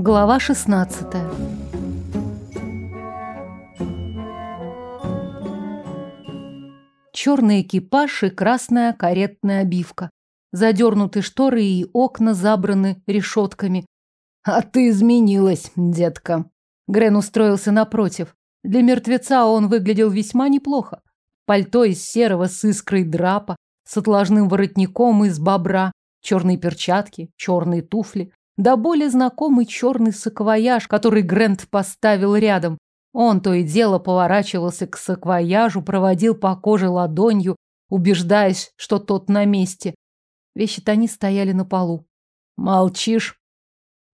Глава 16 Черный экипаж и красная каретная обивка. Задернуты шторы и окна забраны решетками. «А ты изменилась, детка!» Грен устроился напротив. Для мертвеца он выглядел весьма неплохо. Пальто из серого с искрой драпа, с отложным воротником из бобра, черные перчатки, черные туфли, да более знакомый черный саквояж, который Грент поставил рядом. Он то и дело поворачивался к саквояжу, проводил по коже ладонью, убеждаясь, что тот на месте. Вещи-то они стояли на полу. «Молчишь?»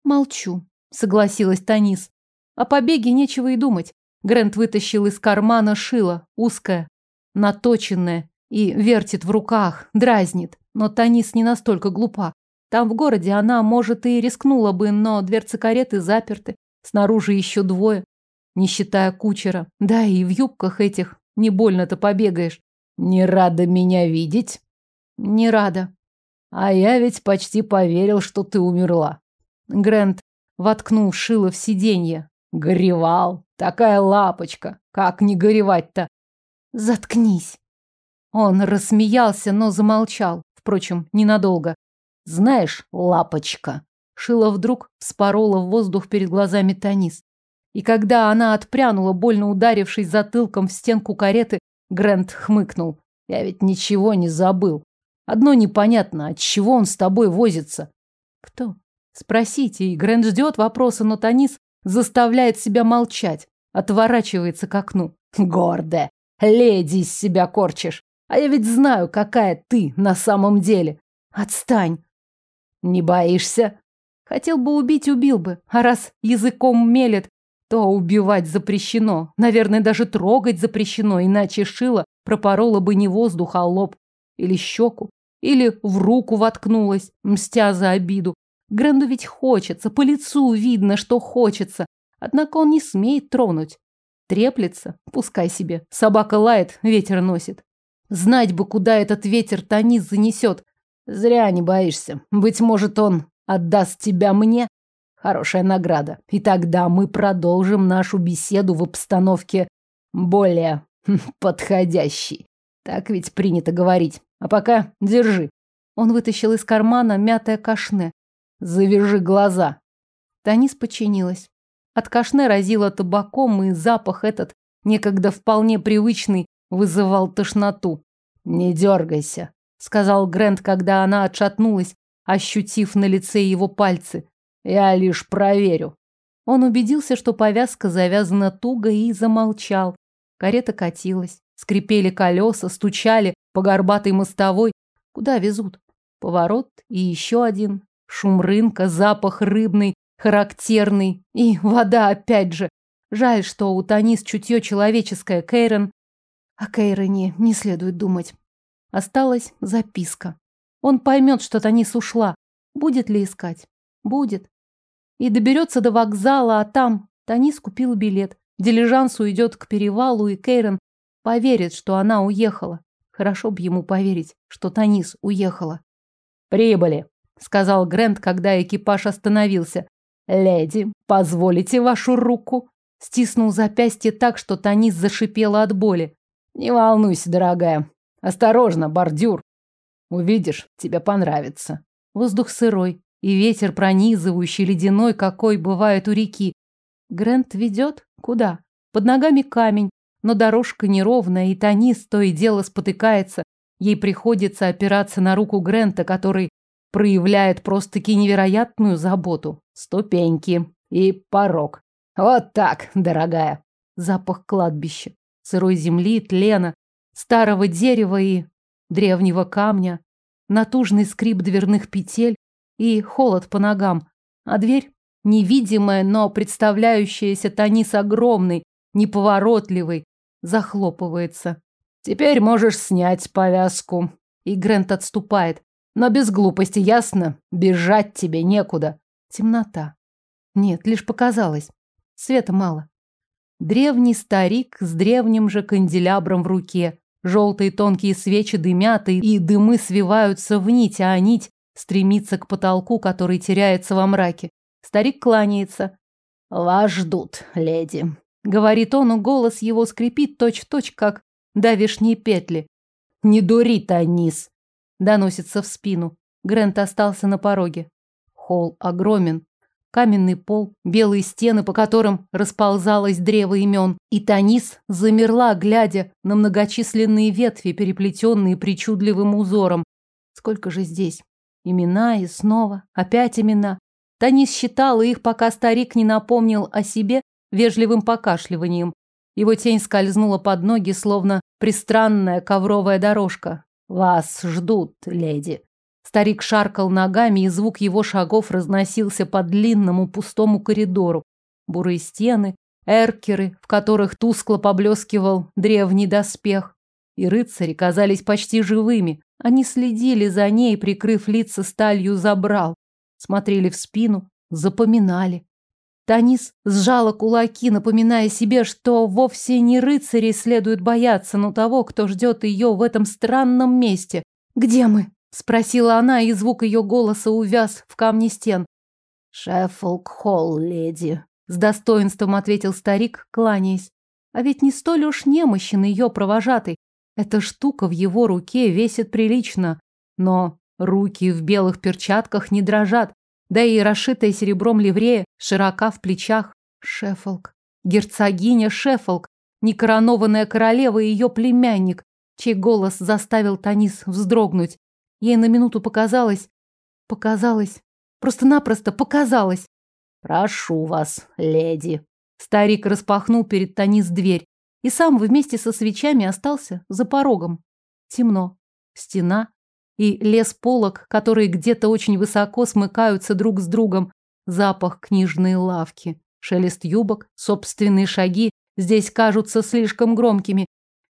«Молчу», — согласилась Танис. О побеге нечего и думать. Грент вытащил из кармана шило, узкое, наточенное, и вертит в руках, дразнит. Но Танис не настолько глупа. Там в городе она, может, и рискнула бы, но дверцы кареты заперты. Снаружи еще двое, не считая кучера. Да и в юбках этих не больно-то побегаешь. Не рада меня видеть? Не рада. А я ведь почти поверил, что ты умерла. Грент воткнул шило в сиденье. Горевал. Такая лапочка. Как не горевать-то? Заткнись. Он рассмеялся, но замолчал. Впрочем, ненадолго. Знаешь, лапочка. Шила вдруг вспорола в воздух перед глазами Танис. И когда она отпрянула, больно ударившись затылком в стенку кареты, Грент хмыкнул. Я ведь ничего не забыл. Одно непонятно, от чего он с тобой возится. Кто? Спросите, и Грент ждет вопроса, но Танис заставляет себя молчать, отворачивается к окну. Гордая, леди из себя корчишь. А я ведь знаю, какая ты на самом деле. Отстань. Не боишься? Хотел бы убить, убил бы. А раз языком мелет, то убивать запрещено. Наверное, даже трогать запрещено, иначе шило пропорола бы не воздух, а лоб. Или щеку. Или в руку воткнулась, мстя за обиду. Гренду ведь хочется, по лицу видно, что хочется. Однако он не смеет тронуть. Треплется, пускай себе. Собака лает, ветер носит. Знать бы, куда этот ветер Танис занесет. Зря не боишься. Быть может, он отдаст тебя мне. Хорошая награда. И тогда мы продолжим нашу беседу в обстановке более подходящей. Так ведь принято говорить. А пока держи. Он вытащил из кармана мятое кашне. Завяжи глаза. Танис подчинилась. От кашне разило табаком, и запах этот, некогда вполне привычный, вызывал тошноту. «Не дергайся», — сказал Грэнд, когда она отшатнулась, ощутив на лице его пальцы. «Я лишь проверю». Он убедился, что повязка завязана туго и замолчал. Карета катилась. Скрипели колеса, стучали по горбатой мостовой. Куда везут? Поворот и еще один. Шум рынка, запах рыбный, характерный. И вода опять же. Жаль, что у Танис чутье человеческое. Кейрон о Кейроне не следует думать. Осталась записка. Он поймет, что Танис ушла. Будет ли искать? Будет. И доберется до вокзала, а там Танис купил билет. Дилижанс уйдет к перевалу, и Кейрон поверит, что она уехала. Хорошо бы ему поверить, что Танис уехала. «Прибыли», — сказал Грэнд, когда экипаж остановился. «Леди, позволите вашу руку?» Стиснул запястье так, что Танис зашипела от боли. Не волнуйся, дорогая. Осторожно, бордюр. Увидишь, тебе понравится. Воздух сырой и ветер пронизывающий, ледяной, какой бывает у реки. Грент ведет? Куда? Под ногами камень, но дорожка неровная, и Танис то и дело спотыкается. Ей приходится опираться на руку Грента, который проявляет просто-таки невероятную заботу. Ступеньки и порог. Вот так, дорогая. Запах кладбища сырой земли, тлена, старого дерева и древнего камня, натужный скрип дверных петель и холод по ногам. А дверь, невидимая, но представляющаяся Танис огромной, неповоротливой, захлопывается. Теперь можешь снять повязку. И Грент отступает. Но без глупости, ясно? Бежать тебе некуда. Темнота. Нет, лишь показалось. Света мало. Древний старик с древним же канделябром в руке. Желтые тонкие свечи дымят, и дымы свиваются в нить, а нить стремится к потолку, который теряется во мраке. Старик кланяется. «Вас ждут, леди», — говорит он, но голос его скрипит точь-в-точь, -точь, как давишние петли. «Не дури, Танис!» — доносится в спину. Грент остался на пороге. Холл огромен. Каменный пол, белые стены, по которым расползалось древо имен. И Танис замерла, глядя на многочисленные ветви, переплетенные причудливым узором. Сколько же здесь? Имена и снова, опять имена. Танис считала их, пока старик не напомнил о себе вежливым покашливанием. Его тень скользнула под ноги, словно пристранная ковровая дорожка. «Вас ждут, леди». Старик шаркал ногами, и звук его шагов разносился по длинному пустому коридору. Бурые стены, эркеры, в которых тускло поблескивал древний доспех. И рыцари казались почти живыми. Они следили за ней, прикрыв лица сталью забрал смотрели в спину, запоминали. Танис сжала кулаки, напоминая себе, что вовсе не рыцарей следует бояться, но того, кто ждет ее в этом странном месте. «Где мы?» – спросила она, и звук ее голоса увяз в камне стен. «Шеффолк-холл, леди», – с достоинством ответил старик, кланяясь. А ведь не столь уж немощен ее провожатый. Эта штука в его руке весит прилично, но Руки в белых перчатках не дрожат, да и расшитая серебром ливрея широка в плечах. Шефолк. Герцогиня Шефолк, некоронованная королева и ее племянник, чей голос заставил Танис вздрогнуть. Ей на минуту показалось... Показалось... Просто-напросто показалось. «Прошу вас, леди». Старик распахнул перед Танис дверь и сам вместе со свечами остался за порогом. Темно. Стена, и лес полок, которые где-то очень высоко смыкаются друг с другом, запах книжной лавки, шелест юбок, собственные шаги здесь кажутся слишком громкими.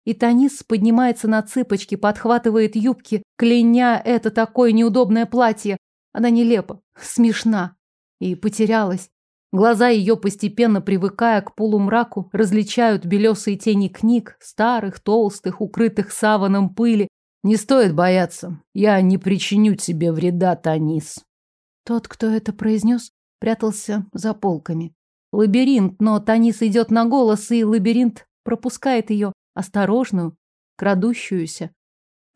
И Танис поднимается на цыпочки, подхватывает юбки, кляня это такое неудобное платье. Она нелепа, смешна и потерялась. Глаза ее, постепенно привыкая к полумраку, различают белесые тени книг, старых, толстых, укрытых саваном пыли, не стоит бояться. Я не причиню тебе вреда, Танис. Тот, кто это произнес, прятался за полками. Лабиринт, но Танис идет на голос, и лабиринт пропускает ее, осторожную, крадущуюся.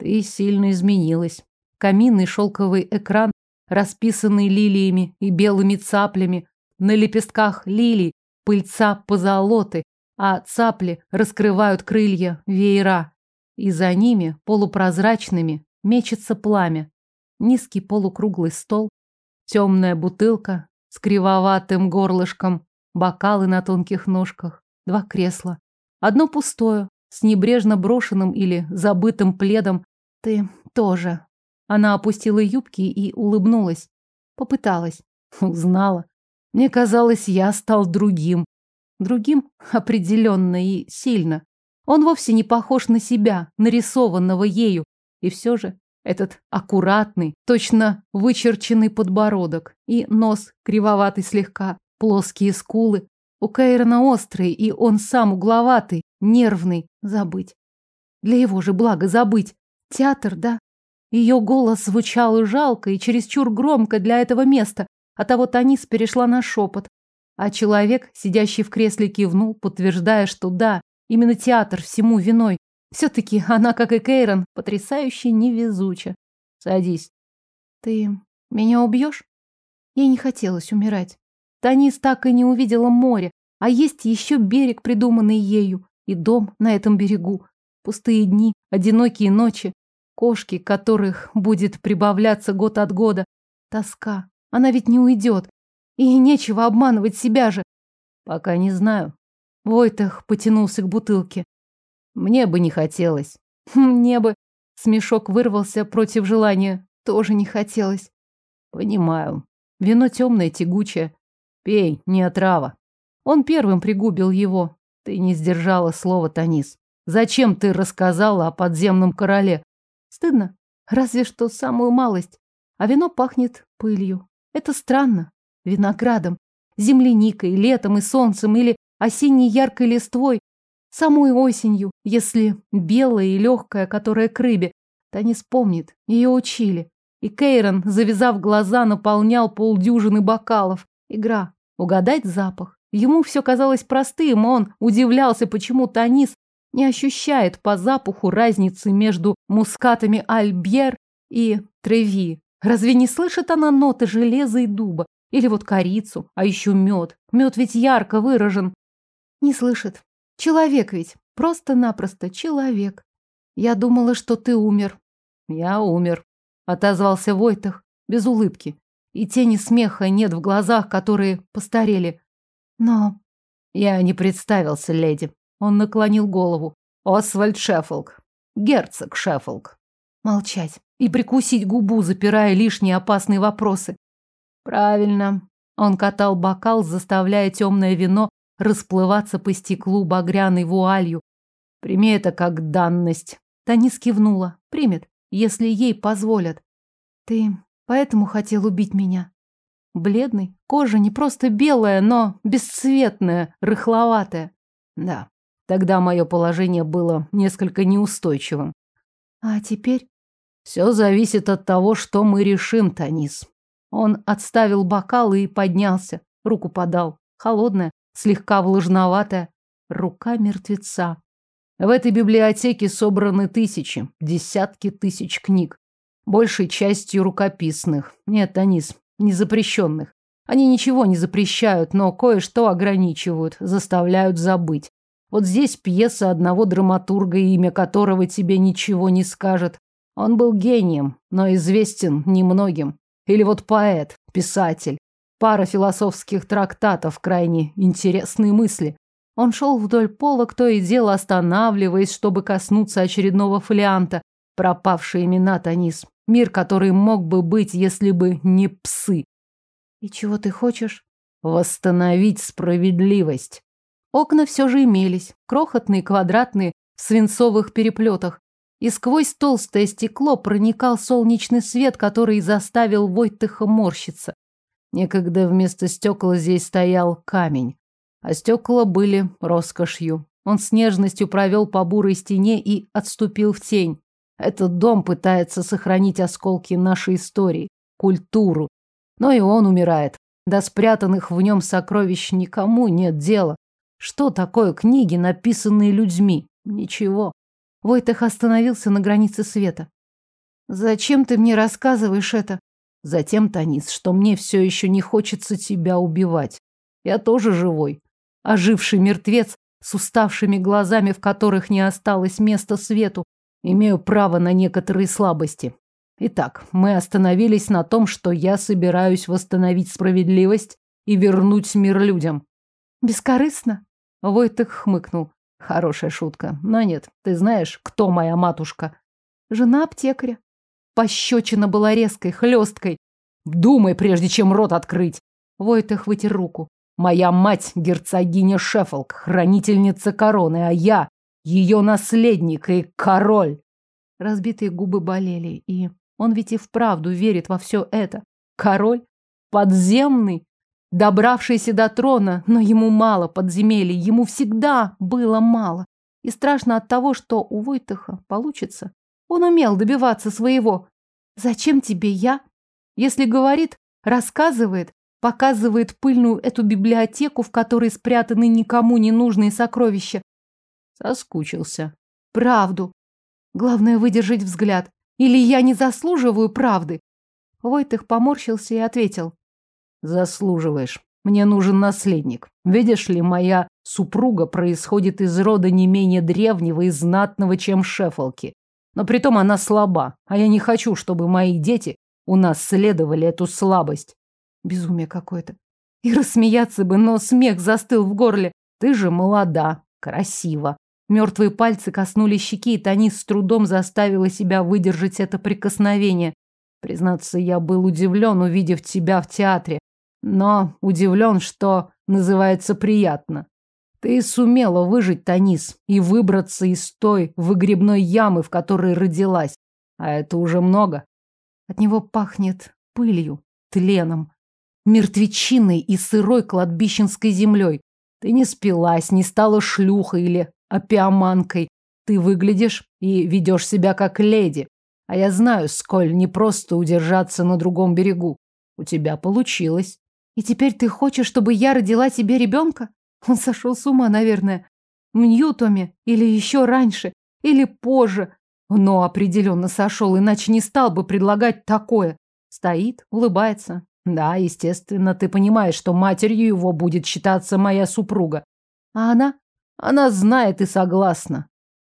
Ты сильно изменилась. Каминный шелковый экран, расписанный лилиями и белыми цаплями. На лепестках лилий пыльца позолоты, а цапли раскрывают крылья веера и за ними, полупрозрачными, мечется пламя. Низкий полукруглый стол, темная бутылка с кривоватым горлышком, бокалы на тонких ножках, два кресла. Одно пустое, с небрежно брошенным или забытым пледом. Ты тоже. Она опустила юбки и улыбнулась. Попыталась. Узнала. Мне казалось, я стал другим. Другим определенно и сильно. Он вовсе не похож на себя, нарисованного ею. И все же этот аккуратный, точно вычерченный подбородок и нос кривоватый слегка, плоские скулы. У Кейрона острые, и он сам угловатый, нервный. Забыть. Для его же блага забыть. Театр, да? Ее голос звучал жалко и чересчур громко для этого места. А того Танис перешла на шепот. А человек, сидящий в кресле, кивнул, подтверждая, что да, Именно театр всему виной. Все-таки она, как и Кейрон, потрясающе невезуча. Садись. Ты меня убьешь? Ей не хотелось умирать. Танис так и не увидела море, а есть еще берег, придуманный ею, и дом на этом берегу. Пустые дни, одинокие ночи, кошки, которых будет прибавляться год от года. Тоска. Она ведь не уйдет. И нечего обманывать себя же. Пока не знаю, Войтах потянулся к бутылке. Мне бы не хотелось. Мне бы. Смешок вырвался против желания. Тоже не хотелось. Понимаю. Вино темное, тягучее. Пей, не отрава. Он первым пригубил его. Ты не сдержала слова, Танис. Зачем ты рассказала о подземном короле? Стыдно. Разве что самую малость. А вино пахнет пылью. Это странно. Виноградом, земляникой, летом и солнцем или осенней яркой листвой, самой осенью, если белая и легкая, которая к рыбе. Танис помнит, ее учили. И Кейрон, завязав глаза, наполнял полдюжины бокалов. Игра. Угадать запах. Ему все казалось простым, он удивлялся, почему Танис не ощущает по запаху разницы между мускатами Альбьер и Треви. Разве не слышит она ноты железа и дуба? Или вот корицу, а еще мед. Мед ведь ярко выражен. Не слышит. Человек ведь. Просто-напросто человек. Я думала, что ты умер. Я умер. Отозвался Войтах без улыбки. И тени смеха нет в глазах, которые постарели. Но... Я не представился, леди. Он наклонил голову. Освальд Шеффолк. Герцог Шеффолк. Молчать и прикусить губу, запирая лишние опасные вопросы. Правильно. Он катал бокал, заставляя темное вино расплываться по стеклу багряной вуалью. Прими это как данность. Танис кивнула. Примет, если ей позволят. Ты поэтому хотел убить меня? Бледный, кожа не просто белая, но бесцветная, рыхловатая. Да, тогда мое положение было несколько неустойчивым. А теперь? Все зависит от того, что мы решим, Танис. Он отставил бокал и поднялся. Руку подал. Холодная, слегка влажноватая. Рука мертвеца. В этой библиотеке собраны тысячи, десятки тысяч книг. Большей частью рукописных. Нет, Танис, не запрещенных. Они ничего не запрещают, но кое-что ограничивают, заставляют забыть. Вот здесь пьеса одного драматурга, имя которого тебе ничего не скажет. Он был гением, но известен немногим. Или вот поэт, писатель. Пара философских трактатов, крайне интересные мысли. Он шел вдоль полок, то и дело останавливаясь, чтобы коснуться очередного фолианта. Пропавшие имена Танис. Мир, который мог бы быть, если бы не псы. И чего ты хочешь? Восстановить справедливость. Окна все же имелись, крохотные, квадратные, в свинцовых переплетах. И сквозь толстое стекло проникал солнечный свет, который заставил Войтыха морщиться. Некогда вместо стекла здесь стоял камень, а стекла были роскошью. Он с нежностью провел по бурой стене и отступил в тень. Этот дом пытается сохранить осколки нашей истории, культуру. Но и он умирает. До спрятанных в нем сокровищ никому нет дела. Что такое книги, написанные людьми? Ничего. Войтах остановился на границе света. «Зачем ты мне рассказываешь это?» «Затем, Танис, что мне все еще не хочется тебя убивать. Я тоже живой. Оживший мертвец с уставшими глазами, в которых не осталось места свету. Имею право на некоторые слабости. Итак, мы остановились на том, что я собираюсь восстановить справедливость и вернуть мир людям. Бескорыстно? Войтых хмыкнул. Хорошая шутка. Но нет, ты знаешь, кто моя матушка? Жена аптекаря. Пощечина была резкой, хлесткой. Думай, прежде чем рот открыть. Войтых вытер руку. Моя мать герцогиня Шеффолк, хранительница короны, а я ее наследник и король. Разбитые губы болели, и он ведь и вправду верит во все это. Король? Подземный? Добравшийся до трона, но ему мало подземелий, ему всегда было мало. И страшно от того, что у Войтыха получится. Он умел добиваться своего. Зачем тебе я? Если говорит, рассказывает, показывает пыльную эту библиотеку, в которой спрятаны никому не нужные сокровища. Соскучился. Правду. Главное выдержать взгляд. Или я не заслуживаю правды? Войтых поморщился и ответил. Заслуживаешь. Мне нужен наследник. Видишь ли, моя супруга происходит из рода не менее древнего и знатного, чем Шефолки. Но притом она слаба, а я не хочу, чтобы мои дети у нас следовали эту слабость. Безумие какое-то. И рассмеяться бы, но смех застыл в горле. Ты же молода, красива. Мертвые пальцы коснулись щеки, и Танис с трудом заставила себя выдержать это прикосновение. Признаться, я был удивлен, увидев тебя в театре но удивлен, что называется приятно. Ты сумела выжить, Танис, и выбраться из той выгребной ямы, в которой родилась. А это уже много. От него пахнет пылью, тленом, мертвечиной и сырой кладбищенской землей. Ты не спилась, не стала шлюхой или опиаманкой. Ты выглядишь и ведешь себя как леди. А я знаю, сколь непросто удержаться на другом берегу. У тебя получилось. И теперь ты хочешь, чтобы я родила тебе ребенка? Он сошел с ума, наверное. В Ньютоме или еще раньше, или позже. Но определенно сошел, иначе не стал бы предлагать такое. Стоит, улыбается. Да, естественно, ты понимаешь, что матерью его будет считаться моя супруга. А она? Она знает и согласна.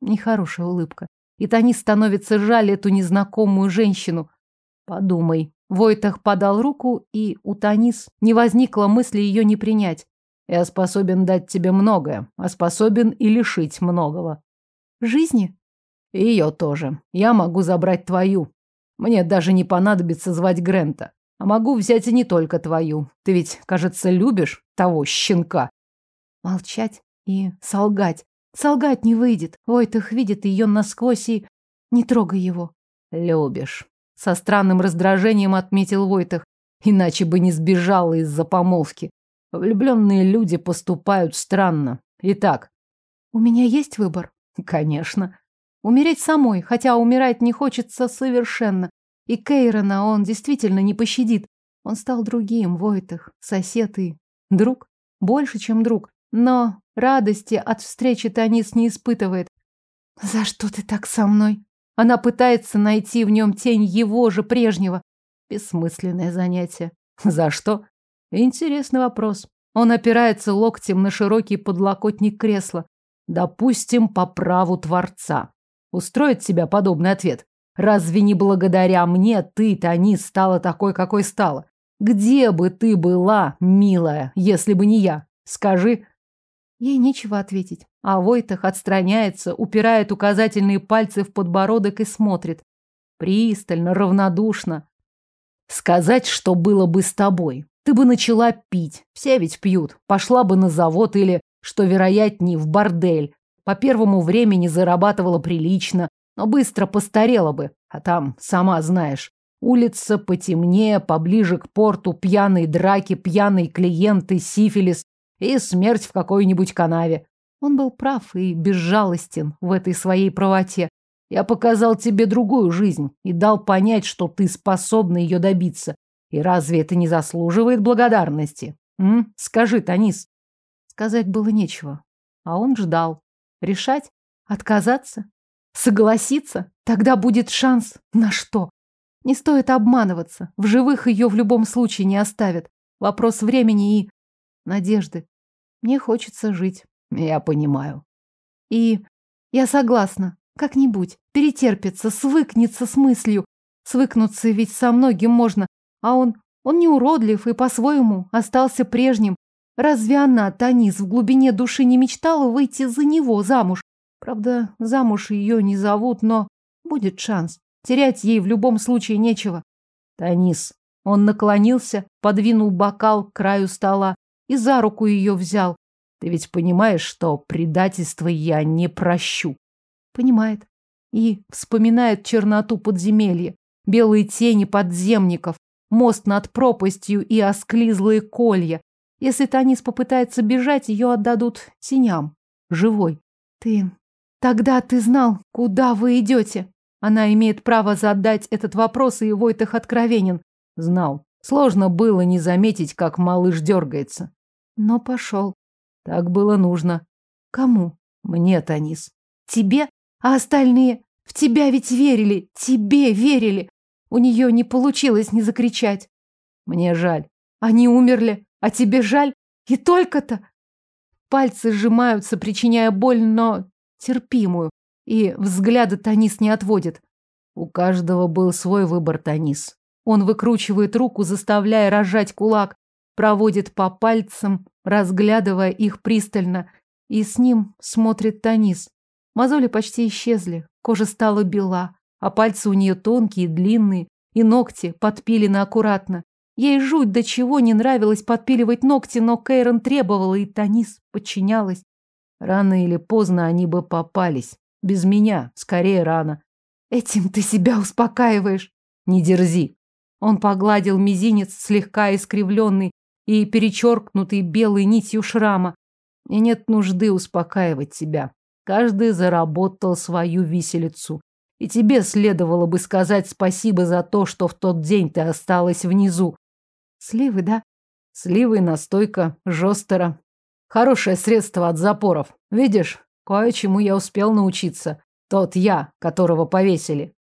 Нехорошая улыбка. И Танис становится жаль эту незнакомую женщину. Подумай. Войтах подал руку, и у Танис не возникло мысли ее не принять. Я способен дать тебе многое, а способен и лишить многого. Жизни? Ее тоже. Я могу забрать твою. Мне даже не понадобится звать Грента. А могу взять и не только твою. Ты ведь, кажется, любишь того щенка. Молчать и солгать. Солгать не выйдет. Войтах видит ее насквозь и... Не трогай его. Любишь. Со странным раздражением отметил Войтах. Иначе бы не сбежала из-за помолвки. Влюбленные люди поступают странно. Итак. У меня есть выбор? Конечно. Умереть самой, хотя умирать не хочется совершенно. И Кейрона он действительно не пощадит. Он стал другим, Войтах, сосед и друг. Больше, чем друг. Но радости от встречи Танис не испытывает. «За что ты так со мной?» Она пытается найти в нем тень его же прежнего. Бессмысленное занятие. За что? Интересный вопрос. Он опирается локтем на широкий подлокотник кресла. Допустим, по праву Творца. Устроит себя подобный ответ? Разве не благодаря мне ты, Тани, стала такой, какой стала? Где бы ты была, милая, если бы не я? Скажи. Ей нечего ответить. А Войтах отстраняется, упирает указательные пальцы в подбородок и смотрит. Пристально, равнодушно. Сказать, что было бы с тобой. Ты бы начала пить. Все ведь пьют. Пошла бы на завод или, что вероятнее, в бордель. По первому времени зарабатывала прилично, но быстро постарела бы. А там, сама знаешь, улица потемнее, поближе к порту, пьяные драки, пьяные клиенты, сифилис и смерть в какой-нибудь канаве. Он был прав и безжалостен в этой своей правоте. Я показал тебе другую жизнь и дал понять, что ты способна ее добиться. И разве это не заслуживает благодарности? М? Скажи, Танис. Сказать было нечего. А он ждал. Решать? Отказаться? Согласиться? Тогда будет шанс на что? Не стоит обманываться. В живых ее в любом случае не оставят. Вопрос времени и надежды. Мне хочется жить. Я понимаю. И я согласна. Как-нибудь. Перетерпится, свыкнется с мыслью. Свыкнуться ведь со многим можно. А он... Он не уродлив и по-своему остался прежним. Разве она, Танис, в глубине души не мечтала выйти за него замуж? Правда, замуж ее не зовут, но будет шанс. Терять ей в любом случае нечего. Танис. Он наклонился, подвинул бокал к краю стола и за руку ее взял. Ты ведь понимаешь, что предательство я не прощу. Понимает. И вспоминает черноту подземелья, белые тени подземников, мост над пропастью и осклизлые колья. Если Танис попытается бежать, ее отдадут теням. Живой. Ты... Тогда ты знал, куда вы идете. Она имеет право задать этот вопрос, и Войтах откровенен. Знал. Сложно было не заметить, как малыш дергается. Но пошел. Так было нужно. Кому? Мне, Танис. Тебе? А остальные? В тебя ведь верили. Тебе верили. У нее не получилось не закричать. Мне жаль. Они умерли. А тебе жаль? И только-то. Пальцы сжимаются, причиняя боль, но терпимую. И взгляда Танис не отводит. У каждого был свой выбор, Танис. Он выкручивает руку, заставляя разжать кулак, проводит по пальцам, разглядывая их пристально, и с ним смотрит Танис. Мозоли почти исчезли, кожа стала бела, а пальцы у нее тонкие, длинные, и ногти подпилены аккуратно. Ей жуть до чего не нравилось подпиливать ногти, но Кейрон требовала, и Танис подчинялась. Рано или поздно они бы попались. Без меня, скорее рано. Этим ты себя успокаиваешь. Не дерзи. Он погладил мизинец, слегка искривленный, и перечеркнутый белой нитью шрама. И нет нужды успокаивать тебя. Каждый заработал свою виселицу. И тебе следовало бы сказать спасибо за то, что в тот день ты осталась внизу. Сливы, да? Сливы, настойка, жестера. Хорошее средство от запоров. Видишь, кое-чему я успел научиться. Тот я, которого повесили.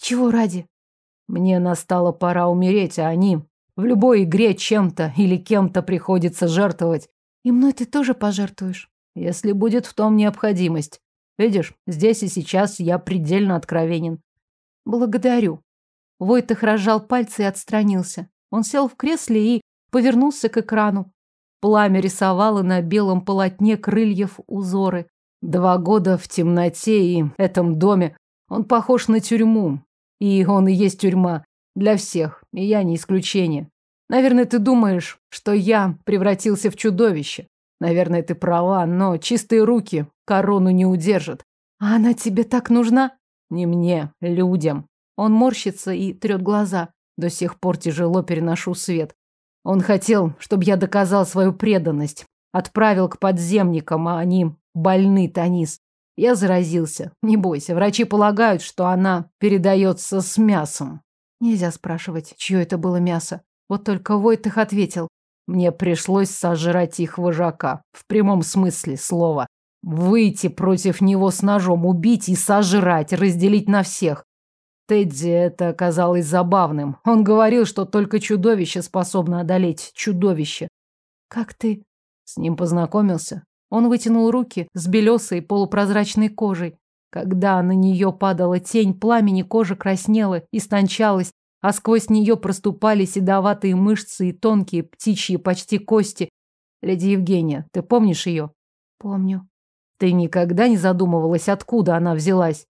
Чего ради? Мне настала пора умереть, а они... В любой игре чем-то или кем-то приходится жертвовать. И мной ты тоже пожертвуешь? Если будет в том необходимость. Видишь, здесь и сейчас я предельно откровенен. Благодарю. Войтых разжал пальцы и отстранился. Он сел в кресле и повернулся к экрану. Пламя рисовало на белом полотне крыльев узоры. Два года в темноте и этом доме. Он похож на тюрьму. И он и есть тюрьма. Для всех. И я не исключение. Наверное, ты думаешь, что я превратился в чудовище. Наверное, ты права, но чистые руки корону не удержат. А она тебе так нужна? Не мне, людям. Он морщится и трет глаза. До сих пор тяжело переношу свет. Он хотел, чтобы я доказал свою преданность. Отправил к подземникам, а они больны, Танис. Я заразился. Не бойся, врачи полагают, что она передается с мясом. Нельзя спрашивать, чье это было мясо. Вот только Войтых ответил. Мне пришлось сожрать их вожака. В прямом смысле слова. Выйти против него с ножом, убить и сожрать, разделить на всех. Тедди это оказалось забавным. Он говорил, что только чудовище способно одолеть чудовище. Как ты с ним познакомился? Он вытянул руки с белесой полупрозрачной кожей. Когда на нее падала тень пламени, кожа краснела, истончалась, а сквозь нее проступали седоватые мышцы и тонкие птичьи почти кости. Леди Евгения, ты помнишь ее? Помню. Ты никогда не задумывалась, откуда она взялась?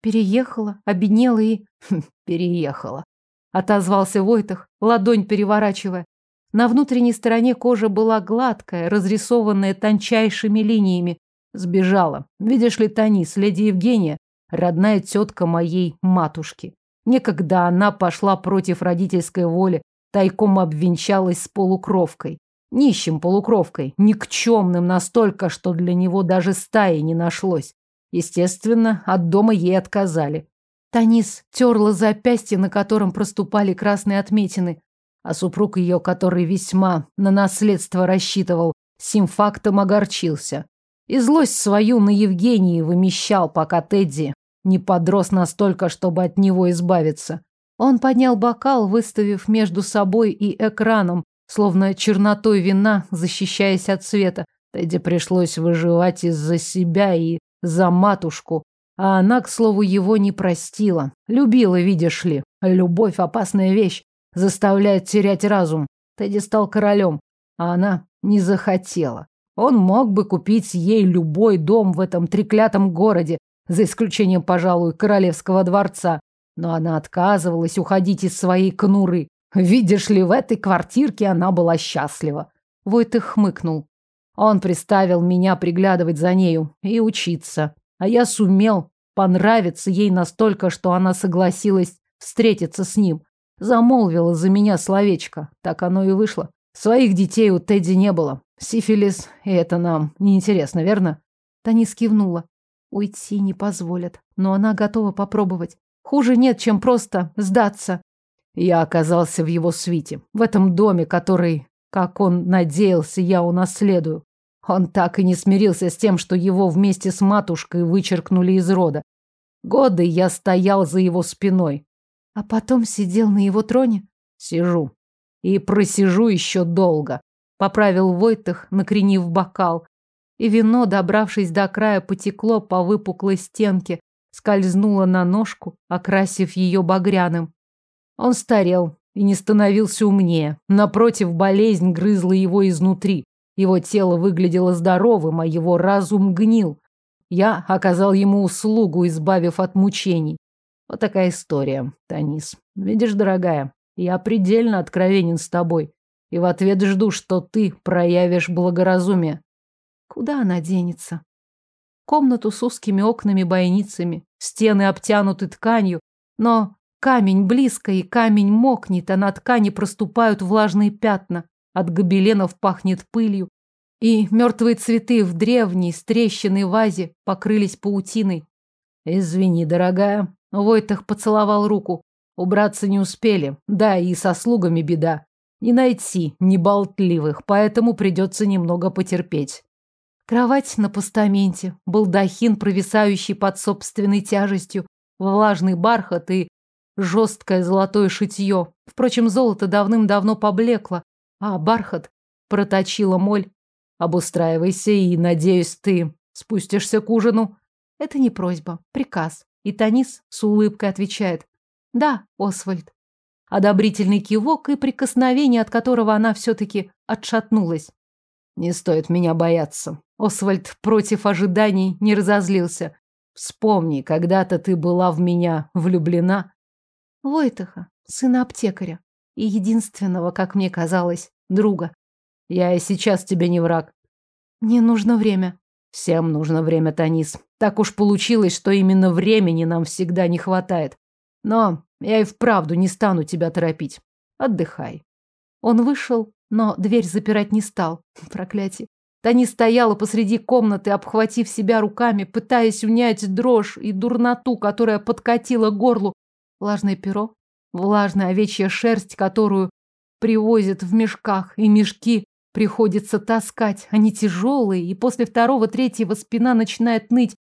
Переехала, обеднела и... Хм, переехала. Отозвался Войтах, ладонь переворачивая. На внутренней стороне кожа была гладкая, разрисованная тончайшими линиями. Сбежала. Видишь ли, Танис, леди Евгения, родная тетка моей матушки. Некогда она пошла против родительской воли, тайком обвенчалась с полукровкой. Нищим полукровкой, никчемным настолько, что для него даже стаи не нашлось. Естественно, от дома ей отказали. Танис терла запястье, на котором проступали красные отметины а супруг ее, который весьма на наследство рассчитывал, сим фактом огорчился. И злость свою на Евгении вымещал, пока Тедди не подрос настолько, чтобы от него избавиться. Он поднял бокал, выставив между собой и экраном, словно чернотой вина, защищаясь от света. Тедди пришлось выживать из-за себя и за матушку, а она, к слову, его не простила. Любила, видишь ли. Любовь – опасная вещь заставляет терять разум. Тедди стал королем, а она не захотела. Он мог бы купить ей любой дом в этом треклятом городе, за исключением, пожалуй, королевского дворца. Но она отказывалась уходить из своей конуры. Видишь ли, в этой квартирке она была счастлива. Войтых хмыкнул. Он приставил меня приглядывать за нею и учиться. А я сумел понравиться ей настолько, что она согласилась встретиться с ним. Замолвила за меня словечко. Так оно и вышло. Своих детей у Тедди не было. Сифилис, и это нам неинтересно, верно? Танис кивнула. Уйти не позволят, но она готова попробовать. Хуже нет, чем просто сдаться. Я оказался в его свите, в этом доме, который, как он надеялся, я унаследую. Он так и не смирился с тем, что его вместе с матушкой вычеркнули из рода. Годы я стоял за его спиной, а потом сидел на его троне? Сижу. И просижу еще долго. Поправил Войтых, накренив бокал. И вино, добравшись до края, потекло по выпуклой стенке, скользнуло на ножку, окрасив ее багряным. Он старел и не становился умнее. Напротив, болезнь грызла его изнутри. Его тело выглядело здоровым, а его разум гнил. Я оказал ему услугу, избавив от мучений. Вот такая история, Танис. Видишь, дорогая, я предельно откровенен с тобой. И в ответ жду, что ты проявишь благоразумие. Куда она денется? Комнату с узкими окнами-бойницами, стены обтянуты тканью, но камень близко, и камень мокнет, а на ткани проступают влажные пятна. От гобеленов пахнет пылью, и мертвые цветы в древней с трещиной вазе покрылись паутиной. Извини, дорогая, Войтах поцеловал руку. Убраться не успели. Да, и со слугами беда. Не найти неболтливых, поэтому придется немного потерпеть. Кровать на постаменте, балдахин, провисающий под собственной тяжестью, влажный бархат и жесткое золотое шитье. Впрочем, золото давным-давно поблекло, а бархат проточила моль. Обустраивайся и, надеюсь, ты спустишься к ужину. Это не просьба, приказ. И Танис с улыбкой отвечает. Да, Освальд. Одобрительный кивок и прикосновение, от которого она все-таки отшатнулась. Не стоит меня бояться. Освальд против ожиданий не разозлился. Вспомни, когда-то ты была в меня влюблена. Войтаха, сына аптекаря. И единственного, как мне казалось, друга. Я и сейчас тебе не враг. Мне нужно время. Всем нужно время, Танис. Так уж получилось, что именно времени нам всегда не хватает. Но я и вправду не стану тебя торопить. Отдыхай. Он вышел, но дверь запирать не стал. Проклятие. Тани стояла посреди комнаты, обхватив себя руками, пытаясь унять дрожь и дурноту, которая подкатила горлу. Влажное перо, влажная овечья шерсть, которую привозят в мешках, и мешки приходится таскать. Они тяжелые, и после второго-третьего спина начинает ныть.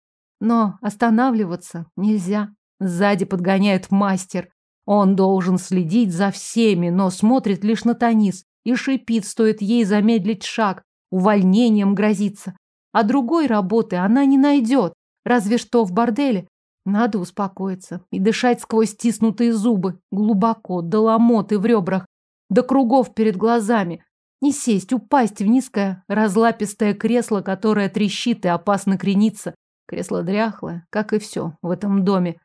Но останавливаться нельзя. Сзади подгоняет мастер. Он должен следить за всеми, но смотрит лишь на Танис и шипит, стоит ей замедлить шаг. Увольнением грозится. А другой работы она не найдет. Разве что в борделе. Надо успокоиться и дышать сквозь стиснутые зубы, глубоко, до ломоты в ребрах, до кругов перед глазами. Не сесть, упасть в низкое, разлапистое кресло, которое трещит и опасно кренится. Кресло дряхлое, как и все в этом доме.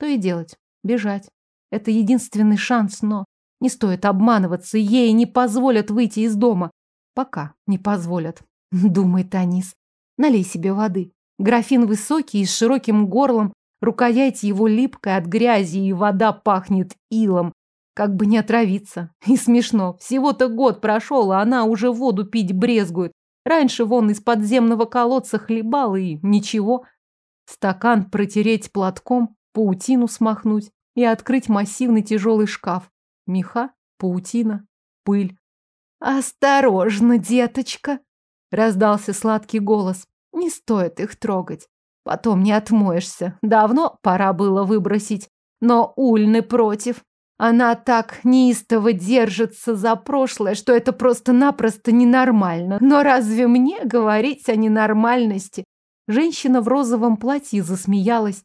Что и делать? Бежать. Это единственный шанс, но не стоит обманываться, ей не позволят выйти из дома. Пока не позволят. Думает Анис. Налей себе воды. Графин высокий и с широким горлом, рукоять его липкая от грязи, и вода пахнет илом. Как бы не отравиться. И смешно. Всего-то год прошел, а она уже воду пить брезгует. Раньше вон из подземного колодца хлебала и ничего. Стакан протереть платком, паутину смахнуть и открыть массивный тяжелый шкаф. Меха, паутина, пыль. «Осторожно, деточка!» — раздался сладкий голос. «Не стоит их трогать. Потом не отмоешься. Давно пора было выбросить. Но Ульны против. Она так неистово держится за прошлое, что это просто-напросто ненормально. Но разве мне говорить о ненормальности? Женщина в розовом платье засмеялась.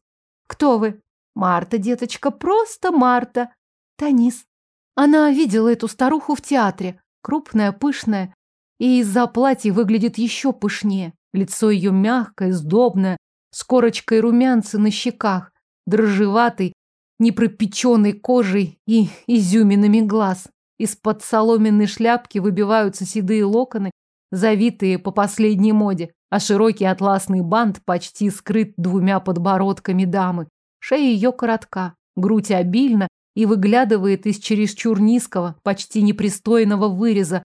Кто вы? Марта, деточка, просто Марта. Танис. Она видела эту старуху в театре. Крупная, пышная. И из-за платья выглядит еще пышнее. Лицо ее мягкое, сдобное, с корочкой румянца на щеках, дрожжеватой, непропеченной кожей и изюминами глаз. Из-под соломенной шляпки выбиваются седые локоны, завитые по последней моде, а широкий атласный бант почти скрыт двумя подбородками дамы. Шея ее коротка, грудь обильна и выглядывает из чересчур низкого, почти непристойного выреза.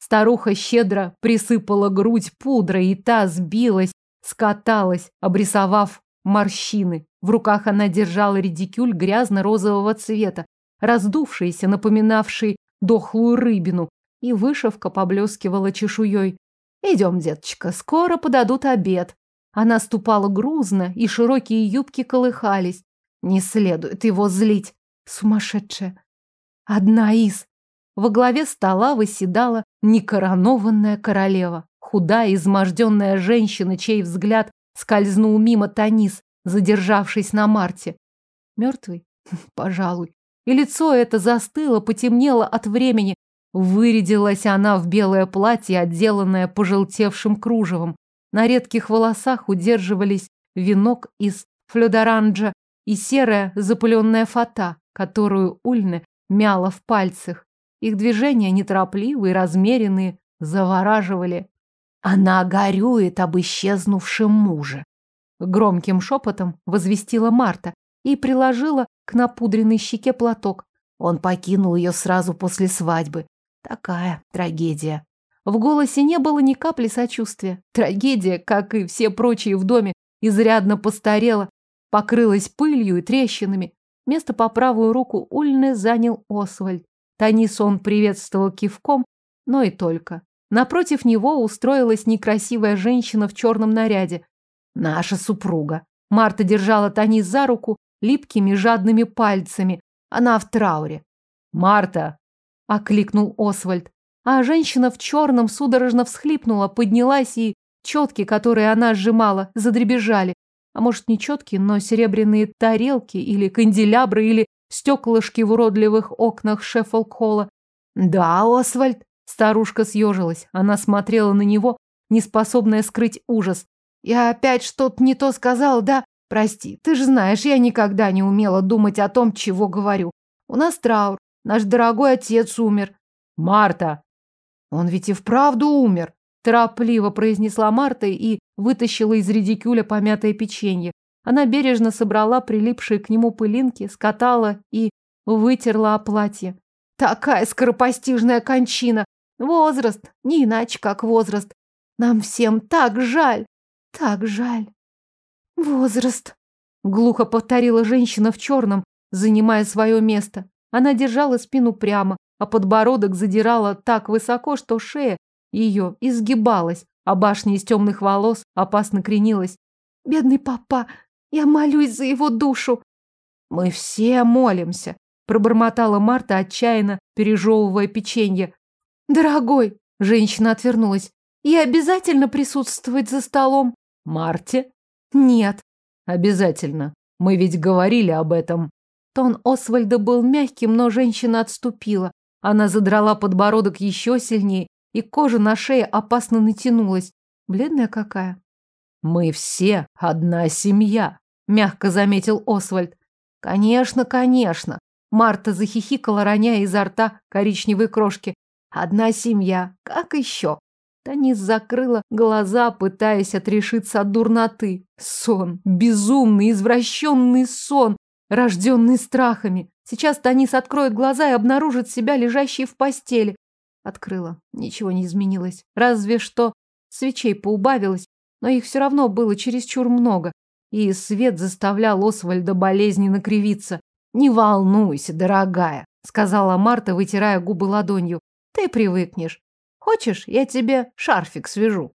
Старуха щедро присыпала грудь пудрой, и та сбилась, скаталась, обрисовав морщины. В руках она держала редикюль грязно-розового цвета, раздувшийся, напоминавший дохлую рыбину, и вышивка поблескивала чешуей. «Идем, деточка, скоро подадут обед». Она ступала грузно, и широкие юбки колыхались. Не следует его злить. Сумасшедшая. Одна из. Во главе стола выседала некоронованная королева. Худая, изможденная женщина, чей взгляд скользнул мимо Танис, задержавшись на Марте. Мертвый? Пожалуй. И лицо это застыло, потемнело от времени. Вырядилась она в белое платье, отделанное пожелтевшим кружевом. На редких волосах удерживались венок из флёдоранджа и серая запыленная фата, которую Ульне мяла в пальцах. Их движения неторопливые, размеренные, завораживали. Она горюет об исчезнувшем муже. Громким шепотом возвестила Марта и приложила к напудренной щеке платок. Он покинул ее сразу после свадьбы. Такая трагедия. В голосе не было ни капли сочувствия. Трагедия, как и все прочие в доме, изрядно постарела, покрылась пылью и трещинами. Место по правую руку Ульны занял Освальд. Танис он приветствовал кивком, но и только. Напротив него устроилась некрасивая женщина в черном наряде. Наша супруга. Марта держала Танис за руку липкими жадными пальцами. Она в трауре. «Марта!» – окликнул Освальд. А женщина в черном судорожно всхлипнула, поднялась, и четки, которые она сжимала, задребежали. А может, не четки, но серебряные тарелки или канделябры, или стеклышки в уродливых окнах Шеффолк-холла. «Да, Освальд!» Старушка съежилась. Она смотрела на него, неспособная скрыть ужас. «Я опять что-то не то сказал, да? Прости, ты же знаешь, я никогда не умела думать о том, чего говорю. У нас траур. Наш дорогой отец умер». «Марта!» «Он ведь и вправду умер!» Торопливо произнесла Марта и вытащила из редикюля помятое печенье. Она бережно собрала прилипшие к нему пылинки, скатала и вытерла о платье. Такая скоропостижная кончина! Возраст, не иначе как возраст. Нам всем так жаль, так жаль. Возраст, глухо повторила женщина в черном, занимая свое место. Она держала спину прямо, а подбородок задирала так высоко, что шея ее изгибалась, а башня из темных волос опасно кренилась. Бедный папа, я молюсь за его душу. Мы все молимся, пробормотала Марта, отчаянно пережевывая печенье. Дорогой, женщина отвернулась. Я обязательно присутствовать за столом? Марте? Нет. Обязательно. Мы ведь говорили об этом. Тон Освальда был мягким, но женщина отступила. Она задрала подбородок еще сильнее, и кожа на шее опасно натянулась. Бледная какая. Мы все одна семья, мягко заметил Освальд. Конечно, конечно. Марта захихикала, роняя изо рта коричневые крошки. Одна семья, как еще? Танис закрыла глаза, пытаясь отрешиться от дурноты. Сон, безумный, извращенный сон, рожденный страхами. Сейчас Танис откроет глаза и обнаружит себя лежащей в постели. Открыла. Ничего не изменилось. Разве что свечей поубавилось, но их все равно было чересчур много. И свет заставлял Освальда болезненно кривиться. «Не волнуйся, дорогая», — сказала Марта, вытирая губы ладонью. Ты привыкнешь. Хочешь, я тебе шарфик свяжу?